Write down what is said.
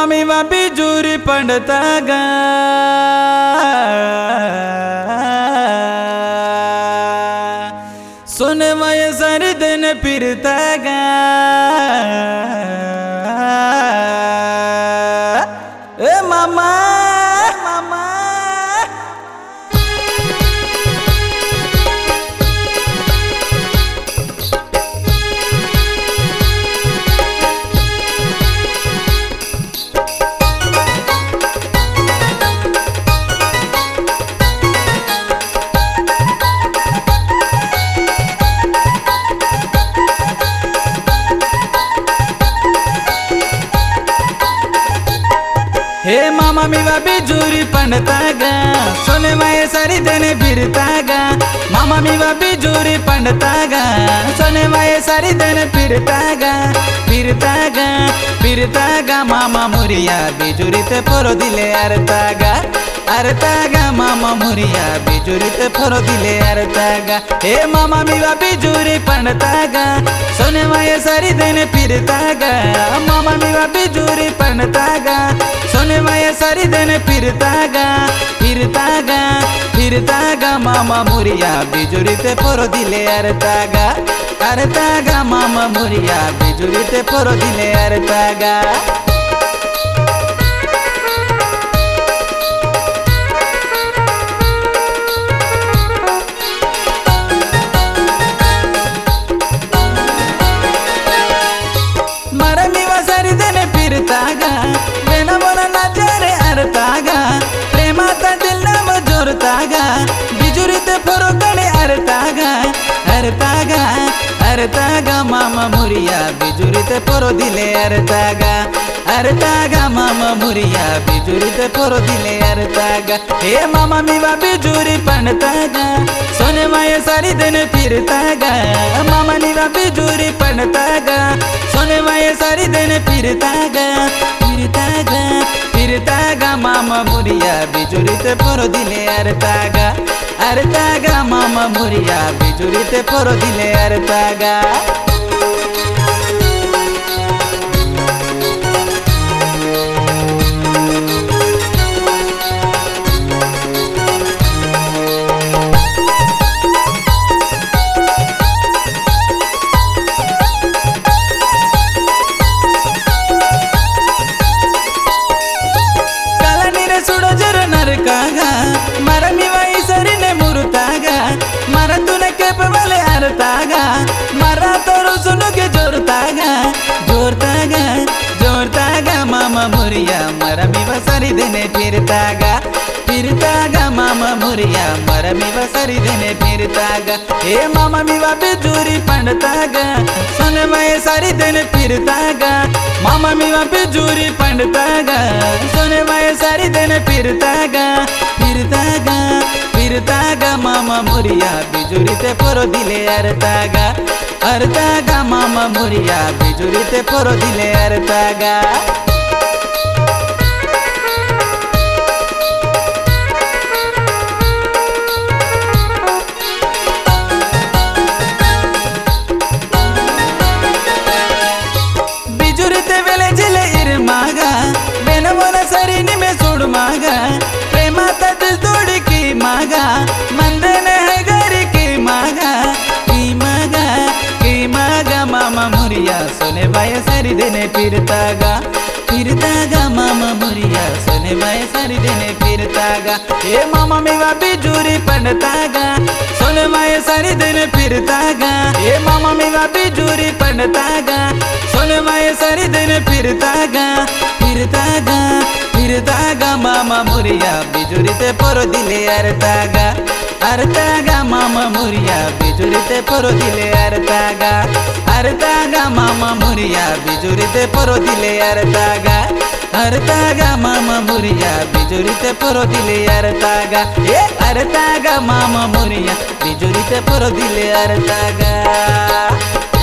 मामा मी वा बिजुरी पडताग सोनमय सरदन फिरताग हे मामा, मी वा बिजुरी पडताग सोनेमय सरिदन फिरताग मामा, मी वा बिजुरी पडताग सोनेमय सरिदन फिरताग फिरताग फिरताग मामा, मुरिया ते पोरो दिले अरताग अरताग मामा, मुरिया बिजुरीत पोरो दिले अरताग हे मामा, मी वा बिजुरी पडताग सोनेमय सरिदन फिरताग मामा, मी वा बिजुरी पडताग सोनेमय सरिदन फिरताग फिरताग फिरताग मामा मुरिया बिजुरीते पोरो दिले अरताग अरताग मामा मुरिया बिजुरीते पोरो ಬಿಜುರಿತ ಫೊರಗಡೆ ಅರ್ತಾಗ ಅರ್ತಾಗ ಅರ್ತಾಗ ಮಾಮ ಮುರಿಯ ಬಿಜುರಿತ ಪೊರೋ ದಿಲೆ ಅರ್ತಾಗ ಅರ್ತಾಗ ಮಾಮ ಮುರಿಯ ಬಿಜುರಿತ ಪೊರೋ ದಿಲೆ ಅರ್ತಾಗ ಹೇ ಮಾಮ ಮಿವ ಬಿಜುರಿ ಪಣತಾಗ ಸೊನೆಮಯ ಸರಿದನೆ ಫಿರ್ತಾಗ ಮಾಮ ನಿವ ಬಿಜುರಿ ಪಣತಾಗ ಸೊನೆಮಯ ಸರಿದನೆ তাগা মামা মুরিয়া বিজুরিতে পর দিলে আর তাগা আর তাগা মামা মুরিয়া বিজুরিতে পর দিলে আর তাগা जोरतागा, मारा तोरो सुनो के जोरतागा जोरतागा जोरतागा, मामा मुरिया, मरा मी बसरी देने फिरतागा फिरतागा, मामा मुरिया, मरा मी सारी देने फिरतागा। हे मामा मीवा बेजूरी पंडतागा, सन मैं सारी दिन फिरता मामा मीवा बेजूरी पंडतागा, सुन मैं सारी दिन फिरता फिरतागा। বিজুরির তাগা মামা মরিয়া বিজুরিতে পরো দিলে আর তাগা আর তাগা মামা মরিয়া বিজুরিতে পরো দিলে আর তাগা ಸೊನೆ ಬಯ ಸರಿದೆನೆ ಫಿರ್ತಾಗ ಫಿರ್ತಾಗ ಮಾಮ ಮುರಿಯ ಸೊನೆ ಬಯ ಸರಿದೆನೆ ಫಿರ್ತಾಗ ಏ ಮಾಮ ಮಿವ ಬಿಜೂರಿ ಪಂಡತಾಗ ಸೊನೆ ಮಯ ಸರಿದೆನೆ ಫಿರ್ತಾಗ ಏ ಮಾಮ ಮಿವ ಬಿಜೂರಿ ಪಂಡತಾಗ ಸೊನೆಮಯ ಸರಿದನೆ ಫಿರ್ತಾಗ ಫಿರ್ತಾಗ ಫಿರ್ತಾಗ ಮಾಮ ಮುರಿಯ ಬಿಜುರಿತೆ ಪೊರೋ ದಿಲೆ ಅರ್ತಾಗ ಅರ್ತಾಗ ಮಾಮ ಮುರಿಯ ಬಿಜುರಿತೆ हर तागा मामा मुरिया, बिजुरीते परो दिले यार तागा हर तागा मामा मुरिया, बिजुरीते परो दिले यार तागा ये हर तागा मामा मुरिया, बिजुरीते परो दिले यार तागा